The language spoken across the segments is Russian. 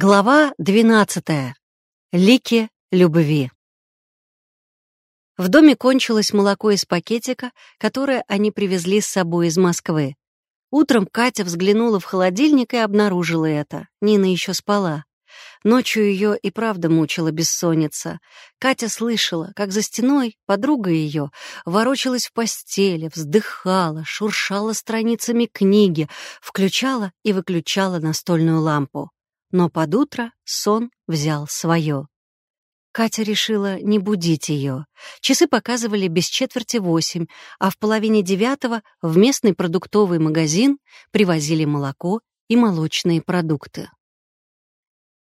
Глава двенадцатая. Лики любви. В доме кончилось молоко из пакетика, которое они привезли с собой из Москвы. Утром Катя взглянула в холодильник и обнаружила это. Нина еще спала. Ночью ее и правда мучила бессонница. Катя слышала, как за стеной подруга ее ворочалась в постели, вздыхала, шуршала страницами книги, включала и выключала настольную лампу. Но под утро сон взял свое. Катя решила не будить ее. Часы показывали без четверти восемь, а в половине девятого в местный продуктовый магазин привозили молоко и молочные продукты.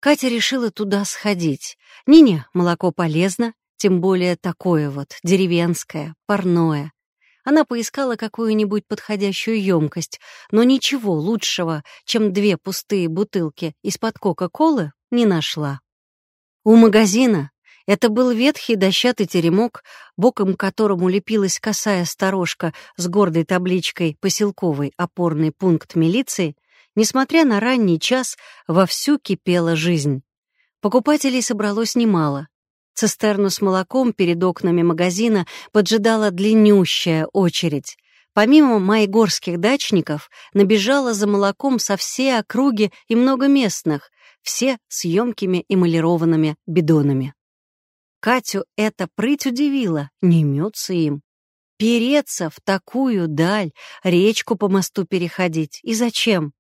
Катя решила туда сходить. Не-не, молоко полезно, тем более такое вот, деревенское, парное. Она поискала какую-нибудь подходящую емкость, но ничего лучшего, чем две пустые бутылки из-под Кока-Колы, не нашла. У магазина это был ветхий дощатый теремок, боком к которому лепилась косая сторожка с гордой табличкой «Поселковый опорный пункт милиции», несмотря на ранний час, вовсю кипела жизнь. Покупателей собралось немало. Цистерну с молоком перед окнами магазина поджидала длиннющая очередь. Помимо майгорских дачников, набежала за молоком со всей округи и много местных, все с емкими эмалированными бидонами. Катю это прыть удивила, не имется им. Переться в такую даль, речку по мосту переходить. И зачем?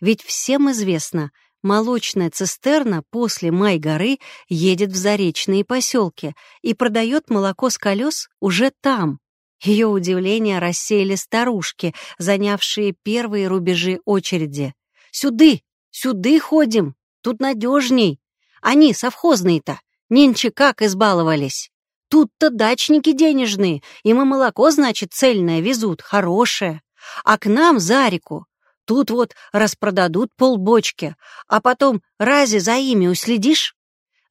Ведь всем известно, молочная цистерна после Май-горы едет в заречные поселки и продает молоко с колес уже там. Ее удивление рассеяли старушки, занявшие первые рубежи очереди. «Сюды! Сюды ходим! Тут надежней! Они, совхозные-то, нинче как избаловались! Тут-то дачники денежные, им и молоко, значит, цельное везут, хорошее. А к нам за реку Тут вот распродадут полбочки, а потом рази за ими уследишь?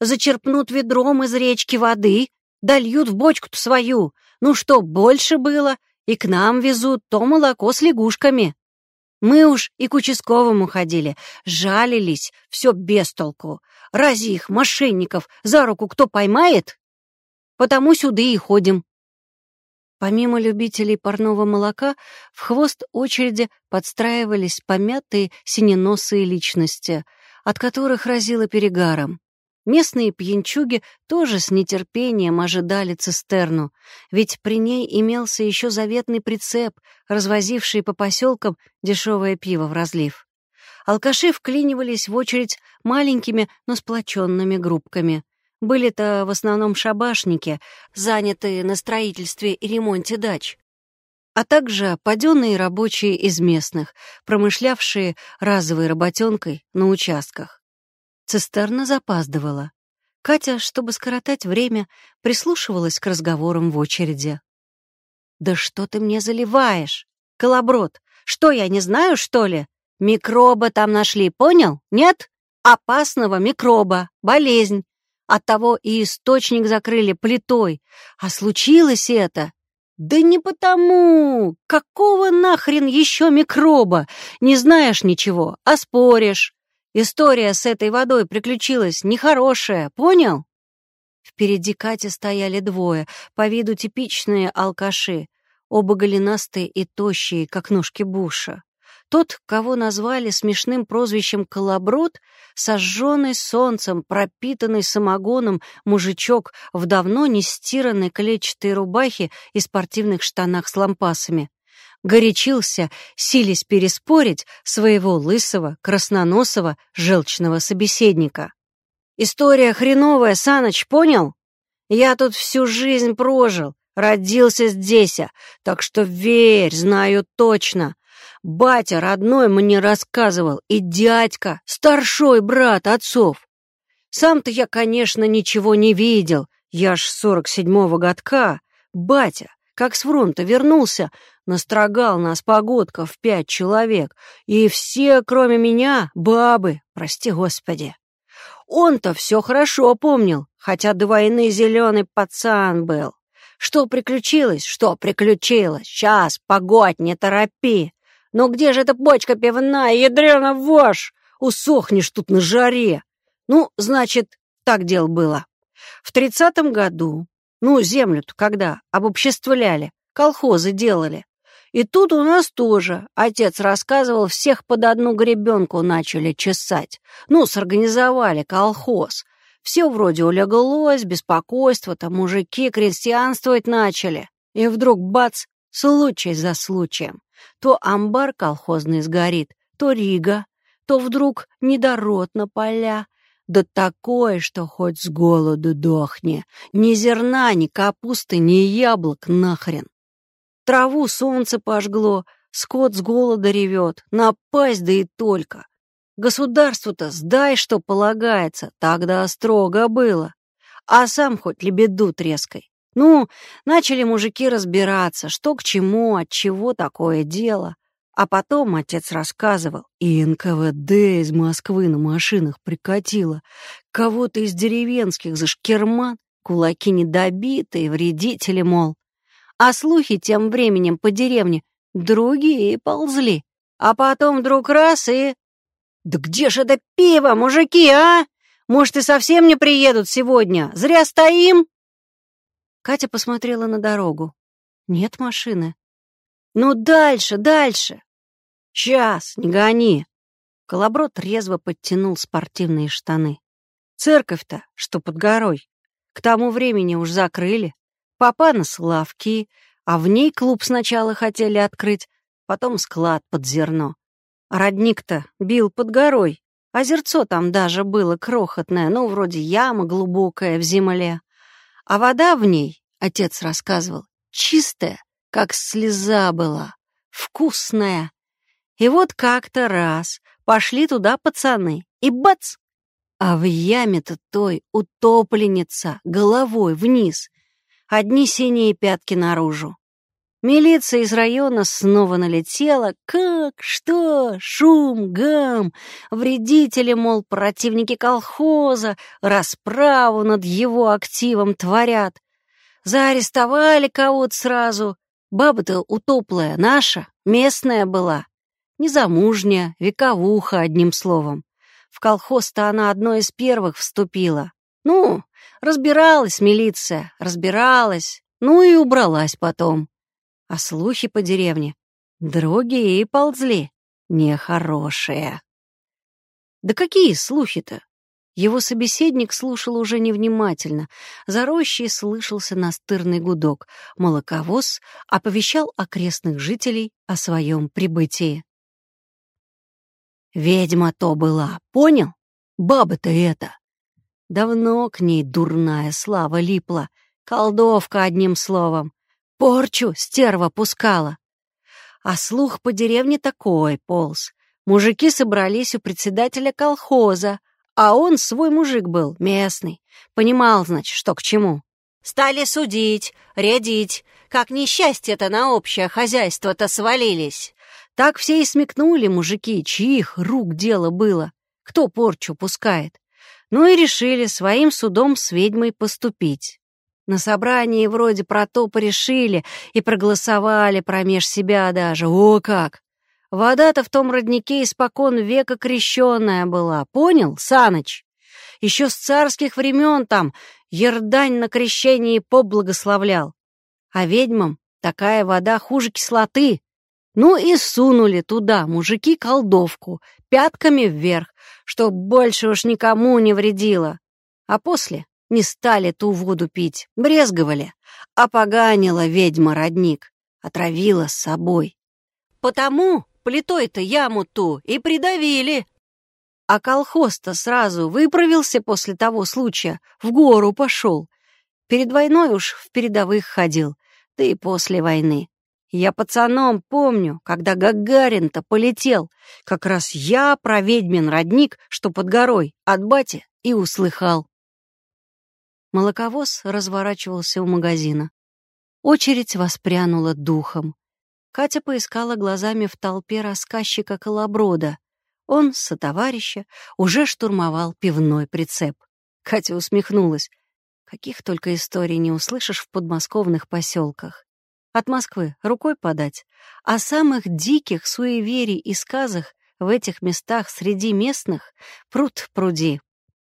Зачерпнут ведром из речки воды, дольют в бочку-то свою. Ну что, больше было, и к нам везут то молоко с лягушками. Мы уж и к участковому ходили, жалились, все без толку. Рази их, мошенников, за руку кто поймает? Потому сюда и ходим. Помимо любителей парного молока, в хвост очереди подстраивались помятые синеносые личности, от которых разило перегаром. Местные пьянчуги тоже с нетерпением ожидали цистерну, ведь при ней имелся еще заветный прицеп, развозивший по поселкам дешевое пиво в разлив. Алкаши вклинивались в очередь маленькими, но сплоченными группками. Были-то в основном шабашники, занятые на строительстве и ремонте дач, а также паденные рабочие из местных, промышлявшие разовой работенкой на участках. Цистерна запаздывала. Катя, чтобы скоротать время, прислушивалась к разговорам в очереди. «Да что ты мне заливаешь? Колоброд, что я не знаю, что ли? Микроба там нашли, понял? Нет? Опасного микроба, болезнь. Оттого и источник закрыли плитой. А случилось это... Да не потому! Какого нахрен еще микроба? Не знаешь ничего, а споришь. История с этой водой приключилась нехорошая, понял? Впереди Кати стояли двое, по виду типичные алкаши, оба голенастые и тощие, как ножки Буша. Тот, кого назвали смешным прозвищем «колоброд», сожженный солнцем, пропитанный самогоном мужичок в давно не стиранной клетчатой рубахе и спортивных штанах с лампасами. Горячился, сились переспорить своего лысого, красноносого, желчного собеседника. «История хреновая, Саныч, понял? Я тут всю жизнь прожил, родился здесь, так что верь, знаю точно. Батя родной мне рассказывал, и дядька, старшой брат отцов. Сам-то я, конечно, ничего не видел, я ж сорок седьмого годка. Батя, как с фронта вернулся, настрогал нас погодка в пять человек, и все, кроме меня, бабы, прости господи. Он-то все хорошо помнил, хотя до войны зеленый пацан был. Что приключилось? Что приключилось? Сейчас, погодь, не торопи. «Ну где же эта бочка пивная, ядрена вошь? Усохнешь тут на жаре! Ну, значит, так дело было. В тридцатом году, ну, землю-то когда обобществляли, колхозы делали. И тут у нас тоже, отец рассказывал, всех под одну гребенку начали чесать. Ну, сорганизовали колхоз. Все вроде улеглось, беспокойство-то, мужики крестьянствовать начали. И вдруг бац, случай за случаем. То амбар колхозный сгорит, то Рига, то вдруг недород на поля. Да такое, что хоть с голоду дохни. Ни зерна, ни капусты, ни яблок нахрен. Траву солнце пожгло, скот с голода ревет, напасть да и только. Государству-то сдай, что полагается, тогда строго было. А сам хоть лебеду трескай. Ну, начали мужики разбираться, что к чему, от чего такое дело. А потом отец рассказывал, и НКВД из Москвы на машинах прикатило. Кого-то из деревенских за шкерман, кулаки недобитые, вредители, мол. А слухи тем временем по деревне другие ползли. А потом вдруг раз и «Да где же это пиво, мужики, а? Может, и совсем не приедут сегодня? Зря стоим?» Катя посмотрела на дорогу. «Нет машины». «Ну, дальше, дальше!» «Сейчас, не гони!» Колоброд резво подтянул спортивные штаны. «Церковь-то, что под горой, к тому времени уж закрыли. Папа на Славки, а в ней клуб сначала хотели открыть, потом склад под зерно. Родник-то бил под горой. Озерцо там даже было крохотное, ну, вроде яма глубокая в земле. А вода в ней, отец рассказывал, чистая, как слеза была, вкусная. И вот как-то раз пошли туда пацаны, и бац! А в яме-то той утопленница головой вниз, одни синие пятки наружу. Милиция из района снова налетела. Как? Что? Шум, гам. Вредители, мол, противники колхоза, расправу над его активом творят. Заарестовали кого-то сразу. Баба-то утоплая, наша, местная была. Незамужняя, вековуха, одним словом. В колхоз-то она одной из первых вступила. Ну, разбиралась милиция, разбиралась, ну и убралась потом. А слухи по деревне другие ползли, нехорошие. Да какие слухи-то? Его собеседник слушал уже невнимательно. За рощей слышался настырный гудок. Молоковоз оповещал окрестных жителей о своем прибытии. «Ведьма то была, понял? Баба-то эта!» Давно к ней дурная слава липла. Колдовка, одним словом. Порчу стерва пускала. А слух по деревне такой полз. Мужики собрались у председателя колхоза, а он свой мужик был, местный. Понимал, значит, что к чему. Стали судить, рядить, как несчастье-то на общее хозяйство-то свалились. Так все и смекнули мужики, чьих рук дело было, кто порчу пускает. Ну и решили своим судом с ведьмой поступить. На собрании вроде про то порешили и проголосовали промеж себя даже. О как! Вода-то в том роднике испокон века крещенная была, понял, Саныч? Еще с царских времен там ердань на крещении поблагословлял. А ведьмам такая вода хуже кислоты. Ну и сунули туда мужики колдовку, пятками вверх, чтоб больше уж никому не вредило. А после не стали ту воду пить, брезговали. Опоганила ведьма родник, отравила с собой. Потому плитой-то яму ту и придавили. А колхоз-то сразу выправился после того случая, в гору пошел. Перед войной уж в передовых ходил, да и после войны. Я пацаном помню, когда Гагарин-то полетел, как раз я про ведьмин родник, что под горой, от бати, и услыхал. Молоковоз разворачивался у магазина. Очередь воспрянула духом. Катя поискала глазами в толпе рассказчика Колоброда. Он, сотоварища, уже штурмовал пивной прицеп. Катя усмехнулась. Каких только историй не услышишь в подмосковных поселках. От Москвы рукой подать. О самых диких суеверий и сказах в этих местах среди местных пруд пруди.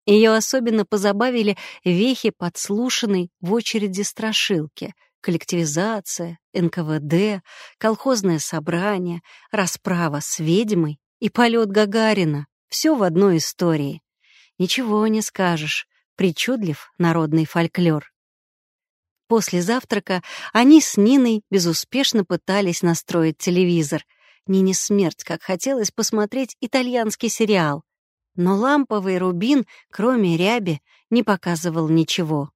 Ее особенно позабавили вехи подслушанной в очереди страшилки, коллективизация, НКВД, колхозное собрание, расправа с ведьмой и полет Гагарина. Все в одной истории. Ничего не скажешь. Причудлив народный фольклор. После завтрака они с Ниной безуспешно пытались настроить телевизор. Нине смерть, как хотелось посмотреть итальянский сериал. Но ламповый рубин, кроме ряби, не показывал ничего.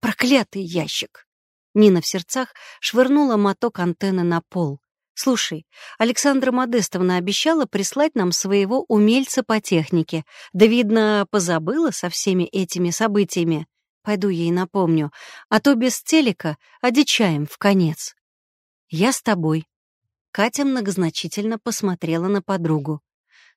Проклятый ящик! Нина в сердцах швырнула моток антенны на пол. «Слушай, Александра Модестовна обещала прислать нам своего умельца по технике. Да, видно, позабыла со всеми этими событиями. Пойду ей напомню, а то без телека одичаем в конец. Я с тобой. Катя многозначительно посмотрела на подругу.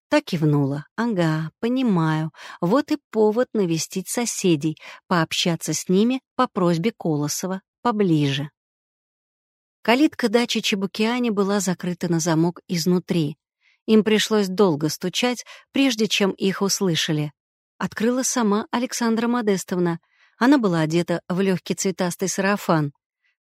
Так кивнула. Ага, понимаю. Вот и повод навестить соседей, пообщаться с ними по просьбе Колосова поближе. Калитка дачи Чебукиани была закрыта на замок изнутри. Им пришлось долго стучать, прежде чем их услышали. Открыла сама Александра Модестовна — она была одета в легкий цветастый сарафан.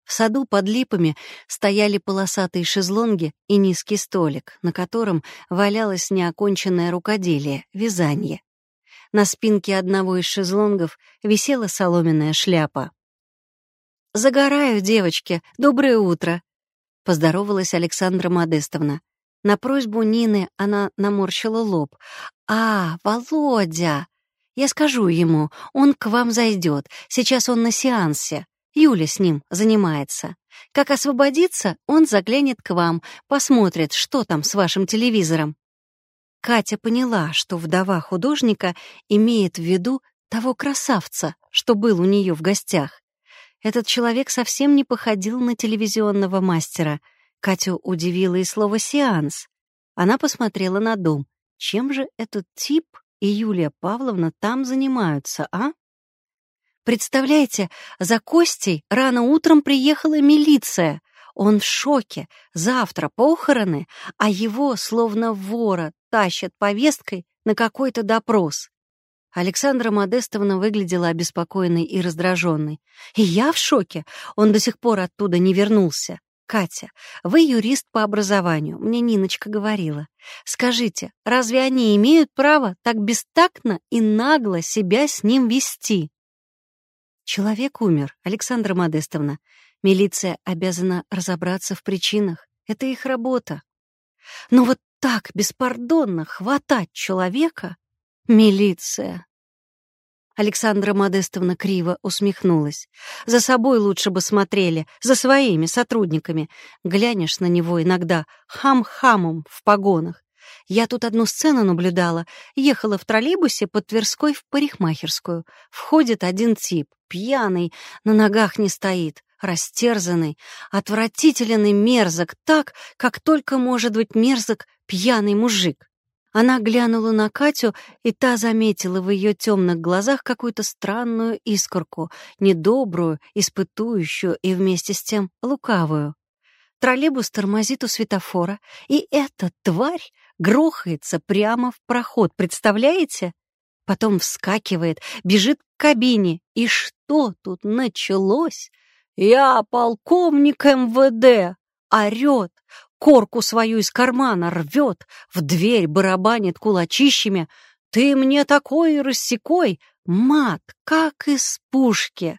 В саду под липами стояли полосатые шезлонги и низкий столик, на котором валялось неоконченное рукоделие — вязание. На спинке одного из шезлонгов висела соломенная шляпа. «Загораю, девочки! Доброе утро!» — поздоровалась Александра Модестовна. На просьбу Нины она наморщила лоб. «А, Володя! Я скажу ему, он к вам зайдет. Сейчас он на сеансе. Юля с ним занимается. Как освободится, он заглянет к вам, посмотрит, что там с вашим телевизором. Катя поняла, что вдова художника имеет в виду того красавца, что был у нее в гостях. Этот человек совсем не походил на телевизионного мастера. Катю удивило и слово «сеанс». Она посмотрела на дом. Чем же этот тип и Юлия Павловна там занимаются, а? Представляете, за Костей рано утром приехала милиция. Он в шоке. Завтра похороны, а его, словно вора, тащат повесткой на какой-то допрос. Александра Модестовна выглядела обеспокоенной и раздраженной. И я в шоке. Он до сих пор оттуда не вернулся. «Катя, вы юрист по образованию, мне Ниночка говорила. Скажите, разве они имеют право так бестактно и нагло себя с ним вести?» Человек умер, Александра Модестовна. Милиция обязана разобраться в причинах. Это их работа. Но вот так беспардонно хватать человека — милиция. Александра Модестовна криво усмехнулась. «За собой лучше бы смотрели, за своими сотрудниками. Глянешь на него иногда хам-хамом в погонах. Я тут одну сцену наблюдала. Ехала в троллейбусе под Тверской в парикмахерскую. Входит один тип, пьяный, на ногах не стоит, растерзанный, отвратителен и мерзок так, как только может быть мерзок пьяный мужик. Она глянула на Катю, и та заметила в ее темных глазах какую-то странную искорку, недобрую, испытующую и вместе с тем лукавую. Троллейбус тормозит у светофора, и эта тварь грохается прямо в проход, представляете? Потом вскакивает, бежит к кабине. И что тут началось? «Я полковник МВД!» Орет, корку свою из кармана рвет, в дверь барабанит кулачищами. «Ты мне такой рассекой!» Мат, как из пушки.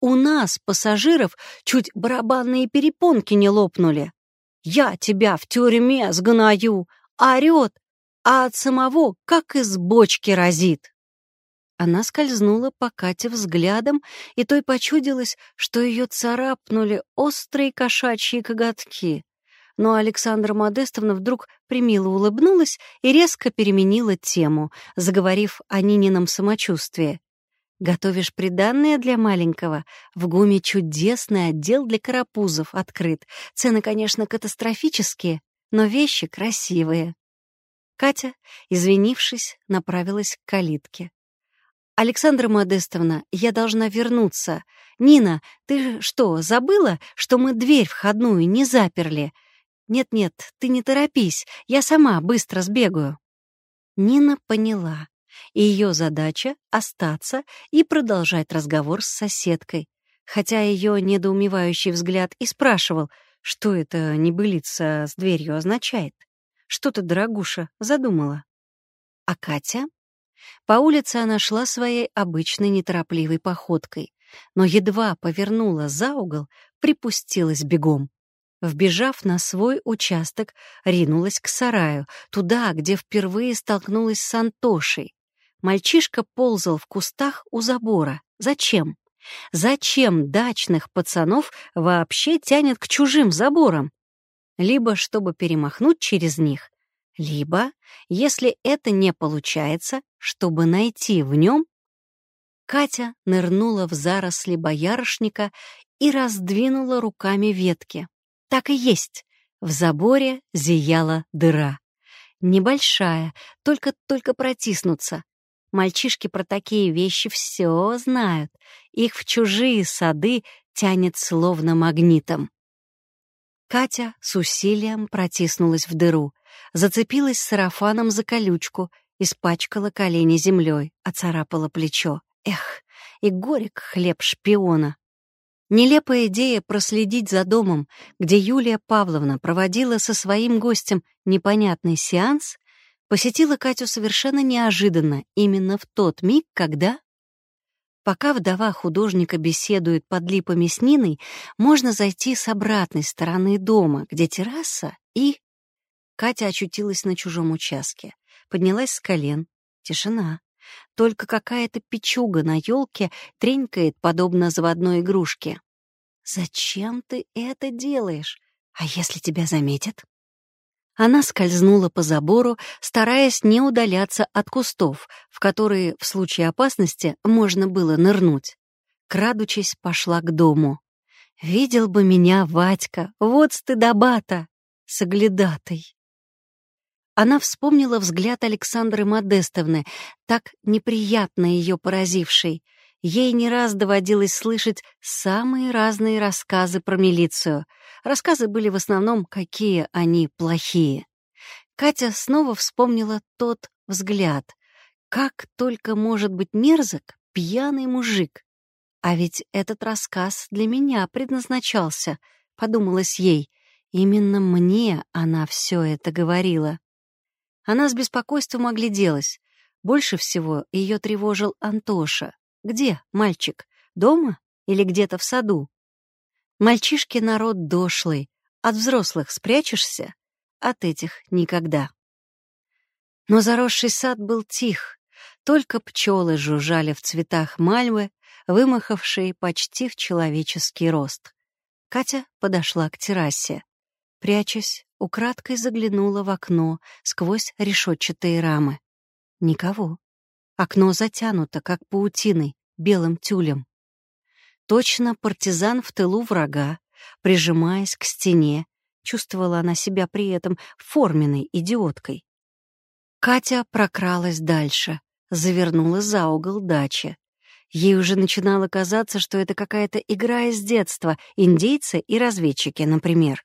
У нас, пассажиров, чуть барабанные перепонки не лопнули. Я тебя в тюрьме сгною, орет, а от самого как из бочки разит. Она скользнула по Кате взглядом, и той почудилось, что ее царапнули острые кошачьи коготки но Александра Модестовна вдруг примило улыбнулась и резко переменила тему, заговорив о Нинином самочувствии. «Готовишь приданное для маленького? В ГУМе чудесный отдел для карапузов открыт. Цены, конечно, катастрофические, но вещи красивые». Катя, извинившись, направилась к калитке. «Александра Модестовна, я должна вернуться. Нина, ты что, забыла, что мы дверь входную не заперли? «Нет-нет, ты не торопись, я сама быстро сбегаю». Нина поняла. и ее задача — остаться и продолжать разговор с соседкой, хотя ее недоумевающий взгляд и спрашивал, что это небылица с дверью означает. Что ты, дорогуша, задумала? А Катя? По улице она шла своей обычной неторопливой походкой, но едва повернула за угол, припустилась бегом. Вбежав на свой участок, ринулась к сараю, туда, где впервые столкнулась с Антошей. Мальчишка ползал в кустах у забора. Зачем? Зачем дачных пацанов вообще тянет к чужим заборам? Либо чтобы перемахнуть через них, либо, если это не получается, чтобы найти в нем Катя нырнула в заросли боярышника и раздвинула руками ветки. Так и есть, в заборе зияла дыра. Небольшая, только-только протиснуться. Мальчишки про такие вещи все знают. Их в чужие сады тянет словно магнитом. Катя с усилием протиснулась в дыру, зацепилась сарафаном за колючку, испачкала колени землей, оцарапала плечо. Эх, и горек хлеб шпиона. Нелепая идея проследить за домом, где Юлия Павловна проводила со своим гостем непонятный сеанс, посетила Катю совершенно неожиданно именно в тот миг, когда... Пока вдова художника беседует под липами с Ниной, можно зайти с обратной стороны дома, где терраса, и... Катя очутилась на чужом участке, поднялась с колен. Тишина. Только какая-то печуга на елке тренькает, подобно заводной игрушке. «Зачем ты это делаешь? А если тебя заметят?» Она скользнула по забору, стараясь не удаляться от кустов, в которые в случае опасности можно было нырнуть. Крадучись, пошла к дому. «Видел бы меня Вадька, вот стыдоба-то, соглядатой!» Она вспомнила взгляд Александры Модестовны, так неприятно ее поразивший. Ей не раз доводилось слышать самые разные рассказы про милицию — Рассказы были в основном, какие они плохие. Катя снова вспомнила тот взгляд. Как только может быть мерзок пьяный мужик. А ведь этот рассказ для меня предназначался, подумалось ей. Именно мне она все это говорила. Она с беспокойством огляделась. Больше всего ее тревожил Антоша. Где мальчик? Дома или где-то в саду? Мальчишки народ дошлый, от взрослых спрячешься, от этих никогда. Но заросший сад был тих, только пчелы жужжали в цветах мальвы, вымахавшие почти в человеческий рост. Катя подошла к террасе. Прячась, украдкой заглянула в окно сквозь решетчатые рамы. Никого. Окно затянуто, как паутиной, белым тюлем. Точно партизан в тылу врага, прижимаясь к стене, чувствовала она себя при этом форменной идиоткой. Катя прокралась дальше, завернула за угол дачи. Ей уже начинало казаться, что это какая-то игра из детства, индейцы и разведчики, например.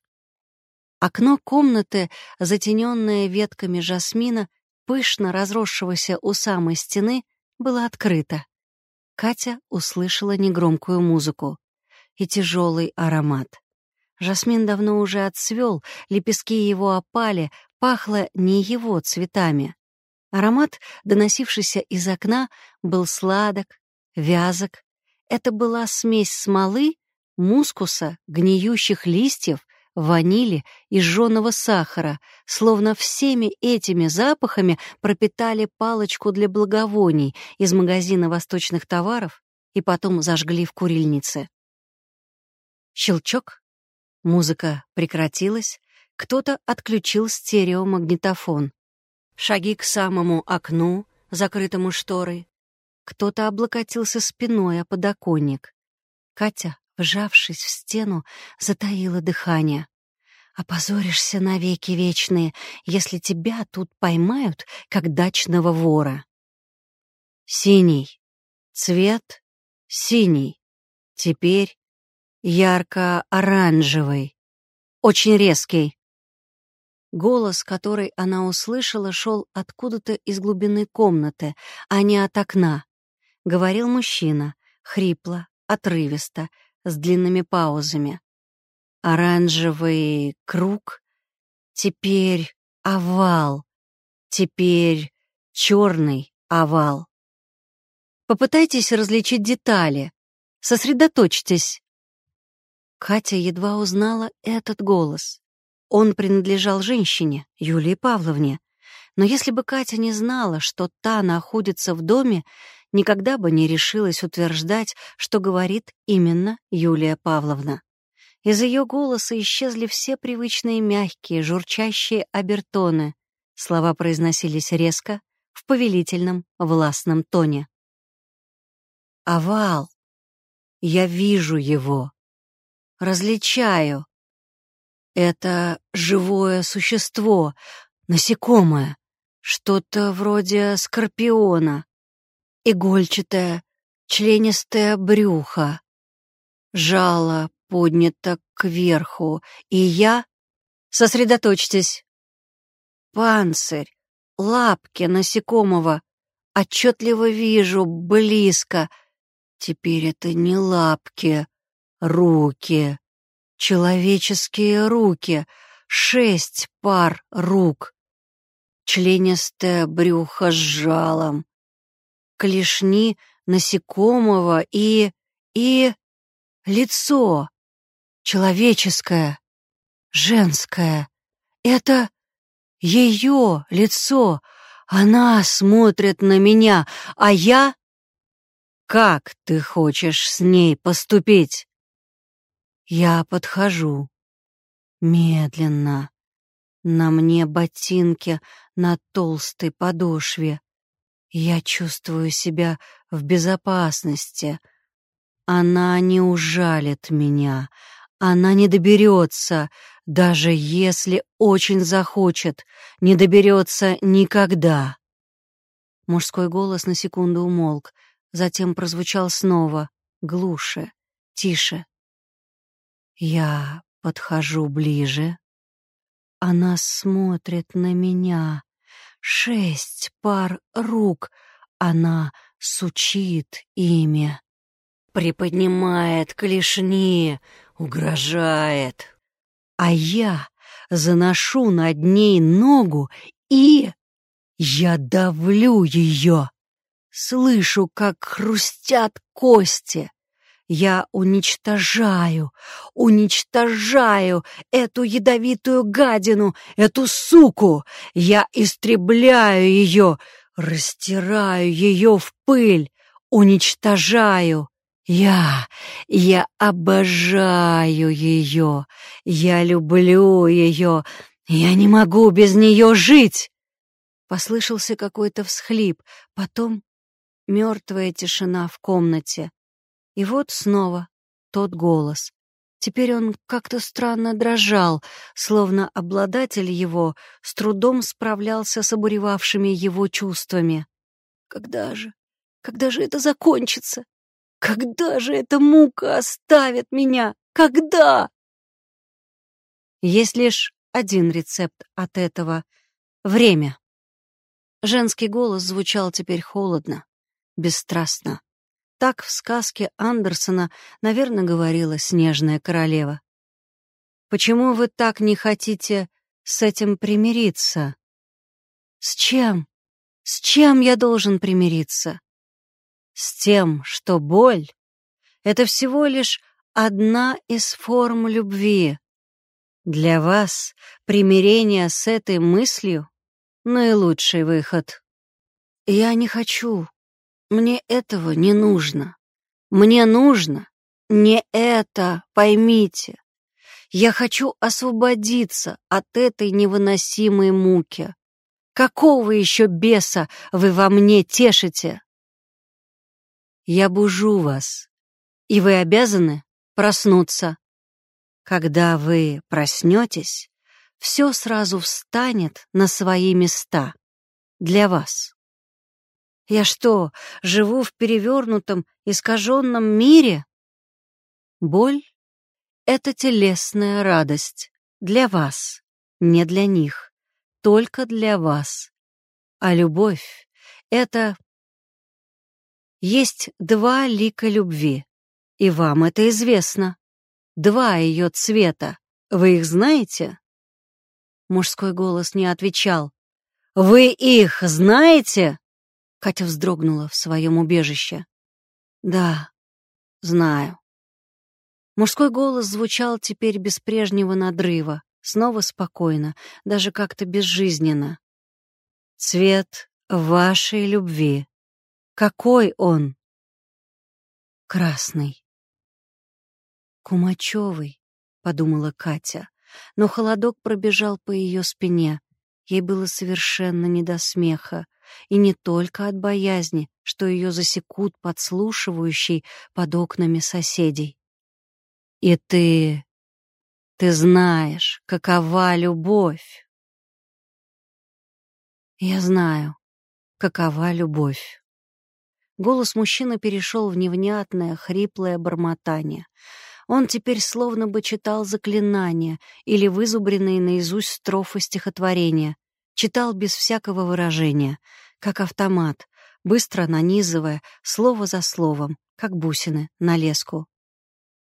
Окно комнаты, затененное ветками жасмина, пышно разросшегося у самой стены, было открыто. Катя услышала негромкую музыку и тяжелый аромат. Жасмин давно уже отцвел, лепестки его опали, пахло не его цветами. Аромат, доносившийся из окна, был сладок, вязок. Это была смесь смолы, мускуса, гниющих листьев ванили и жженого сахара, словно всеми этими запахами пропитали палочку для благовоний из магазина восточных товаров и потом зажгли в курильнице. Щелчок. Музыка прекратилась, кто-то отключил стереомагнитофон. Шаги к самому окну, закрытому шторой. Кто-то облокотился спиной о подоконник. Катя вжавшись в стену, затаила дыхание. «Опозоришься навеки вечные, если тебя тут поймают, как дачного вора». Синий. Цвет синий. Теперь ярко-оранжевый. Очень резкий. Голос, который она услышала, шел откуда-то из глубины комнаты, а не от окна. Говорил мужчина, хрипло, отрывисто, с длинными паузами. Оранжевый круг, теперь овал, теперь черный овал. Попытайтесь различить детали, сосредоточьтесь. Катя едва узнала этот голос. Он принадлежал женщине, Юлии Павловне. Но если бы Катя не знала, что та находится в доме, никогда бы не решилась утверждать, что говорит именно Юлия Павловна. Из ее голоса исчезли все привычные мягкие, журчащие обертоны. Слова произносились резко, в повелительном, властном тоне. «Овал! Я вижу его! Различаю! Это живое существо, насекомое, что-то вроде скорпиона, игольчатое, членистое брюхо, жало поднято кверху, и я... Сосредоточьтесь. Панцирь, лапки насекомого. Отчетливо вижу, близко. Теперь это не лапки, руки. Человеческие руки. Шесть пар рук. Членистое брюхо с жалом клешни насекомого и... и... лицо. Человеческое, женское. Это ее лицо. Она смотрит на меня, а я... Как ты хочешь с ней поступить? Я подхожу. Медленно. На мне ботинки на толстой подошве. Я чувствую себя в безопасности. Она не ужалит меня. Она не доберется, даже если очень захочет, не доберется никогда. Мужской голос на секунду умолк, затем прозвучал снова, глуше, тише. Я подхожу ближе. Она смотрит на меня. Шесть пар рук. Она сучит ими. Приподнимает клешни, угрожает. А я заношу над ней ногу и... Я давлю ее. Слышу, как хрустят кости. Я уничтожаю, уничтожаю эту ядовитую гадину, эту суку. Я истребляю ее, растираю ее в пыль, уничтожаю. Я, я обожаю ее, я люблю ее, я не могу без нее жить. Послышался какой-то всхлип, потом мертвая тишина в комнате. И вот снова тот голос. Теперь он как-то странно дрожал, словно обладатель его с трудом справлялся с обуревавшими его чувствами. Когда же? Когда же это закончится? Когда же эта мука оставит меня? Когда? Есть лишь один рецепт от этого — время. Женский голос звучал теперь холодно, бесстрастно. Так в сказке Андерсона, наверное, говорила снежная королева. Почему вы так не хотите с этим примириться? С чем? С чем я должен примириться? С тем, что боль — это всего лишь одна из форм любви. Для вас примирение с этой мыслью — наилучший выход. Я не хочу, мне этого не нужно. Мне нужно не это, поймите. Я хочу освободиться от этой невыносимой муки. Какого еще беса вы во мне тешите? Я бужу вас, и вы обязаны проснуться. Когда вы проснетесь, все сразу встанет на свои места для вас. Я что, живу в перевернутом, искаженном мире? Боль — это телесная радость для вас, не для них, только для вас. А любовь — это... Есть два лика любви, и вам это известно. Два ее цвета. Вы их знаете? Мужской голос не отвечал. «Вы их знаете?» Катя вздрогнула в своем убежище. «Да, знаю». Мужской голос звучал теперь без прежнего надрыва, снова спокойно, даже как-то безжизненно. «Цвет вашей любви. Какой он?» «Красный». «Кумачевый», — подумала Катя, но холодок пробежал по ее спине. Ей было совершенно не до смеха, и не только от боязни, что ее засекут подслушивающий под окнами соседей. И ты... ты знаешь, какова любовь. Я знаю, какова любовь. Голос мужчины перешел в невнятное, хриплое бормотание. Он теперь словно бы читал заклинания или вызубренные наизусть строфы стихотворения. Читал без всякого выражения, как автомат, быстро нанизывая слово за словом, как бусины на леску.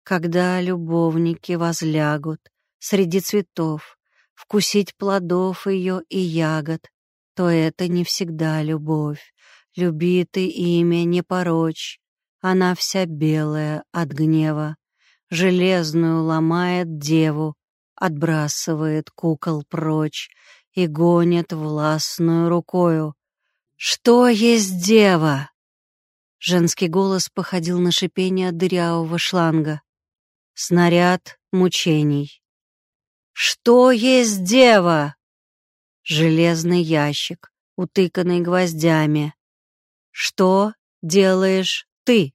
Когда любовники возлягут среди цветов, вкусить плодов ее и ягод, то это не всегда любовь. Люби ты имя не порочь, она вся белая от гнева. Железную ломает деву, отбрасывает кукол прочь и гонит властную рукою. «Что есть дева?» Женский голос походил на шипение дырявого шланга. Снаряд мучений. «Что есть дева?» Железный ящик, утыканный гвоздями. «Что делаешь ты?»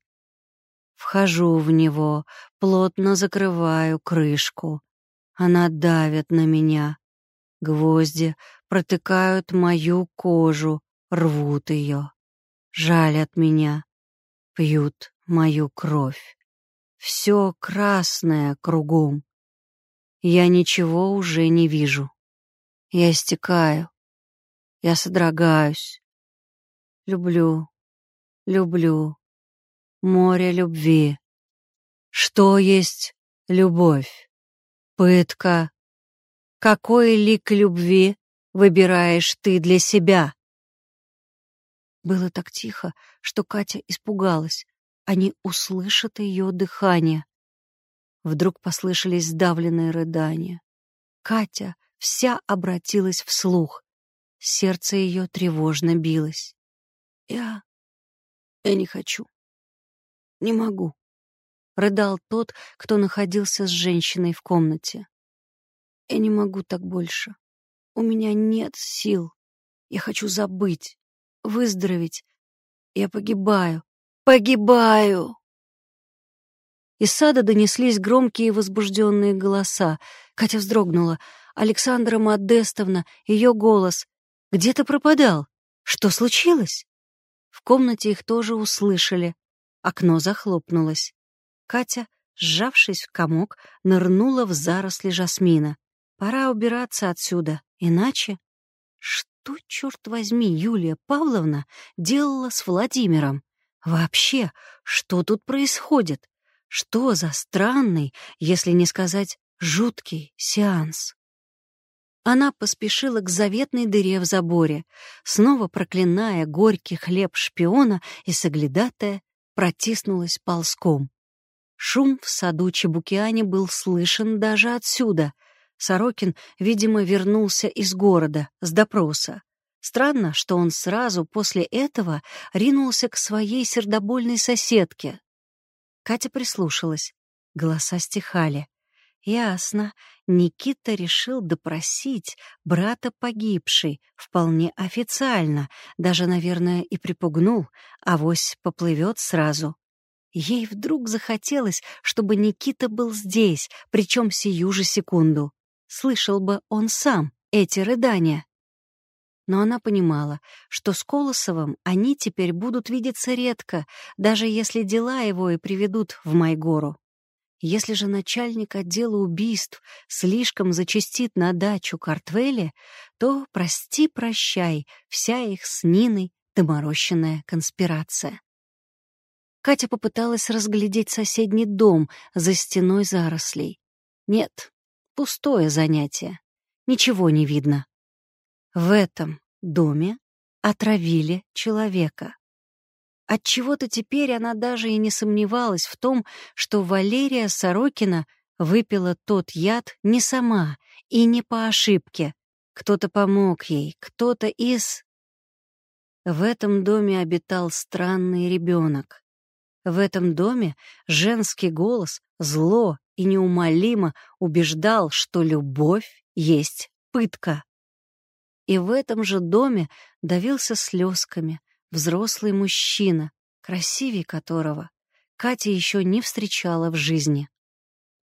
Вхожу в него, плотно закрываю крышку. Она давит на меня. Гвозди протыкают мою кожу, рвут ее. Жалят меня, пьют мою кровь. Все красное кругом. Я ничего уже не вижу. Я истекаю. Я содрогаюсь. Люблю, люблю. Море любви. Что есть любовь? Пытка. Какой лик любви выбираешь ты для себя? Было так тихо, что Катя испугалась они услышат ее дыхание. Вдруг послышались сдавленные рыдания. Катя вся обратилась вслух. Сердце ее тревожно билось. «Я... я не хочу. Не могу», — рыдал тот, кто находился с женщиной в комнате. «Я не могу так больше. У меня нет сил. Я хочу забыть, выздороветь. Я погибаю. Погибаю!» Из сада донеслись громкие возбужденные голоса. Катя вздрогнула. Александра Модестовна, ее голос. «Где ты пропадал? Что случилось?» В комнате их тоже услышали. Окно захлопнулось. Катя, сжавшись в комок, нырнула в заросли жасмина. Пора убираться отсюда, иначе... Что, черт возьми, Юлия Павловна делала с Владимиром? Вообще, что тут происходит? Что за странный, если не сказать жуткий сеанс? Она поспешила к заветной дыре в заборе, снова проклиная горький хлеб шпиона и соглядатая, протиснулась ползком. Шум в саду Чебукиане был слышен даже отсюда. Сорокин, видимо, вернулся из города, с допроса. Странно, что он сразу после этого ринулся к своей сердобольной соседке. Катя прислушалась. Голоса стихали. Ясно. Никита решил допросить брата погибшей, вполне официально, даже, наверное, и припугнул, авось поплывет сразу. Ей вдруг захотелось, чтобы Никита был здесь, причем сию же секунду. Слышал бы он сам эти рыдания но она понимала, что с Колосовым они теперь будут видеться редко, даже если дела его и приведут в Майгору. Если же начальник отдела убийств слишком зачастит на дачу Картвелли, то прости-прощай вся их с Ниной доморощенная конспирация. Катя попыталась разглядеть соседний дом за стеной зарослей. Нет, пустое занятие. Ничего не видно. В этом доме отравили человека. Отчего-то теперь она даже и не сомневалась в том, что Валерия Сорокина выпила тот яд не сама и не по ошибке. Кто-то помог ей, кто-то из... В этом доме обитал странный ребенок. В этом доме женский голос зло и неумолимо убеждал, что любовь есть пытка. И в этом же доме давился слезками, взрослый мужчина, красивее которого Катя еще не встречала в жизни.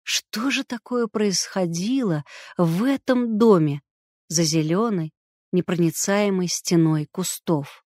Что же такое происходило в этом доме за зеленой, непроницаемой стеной кустов?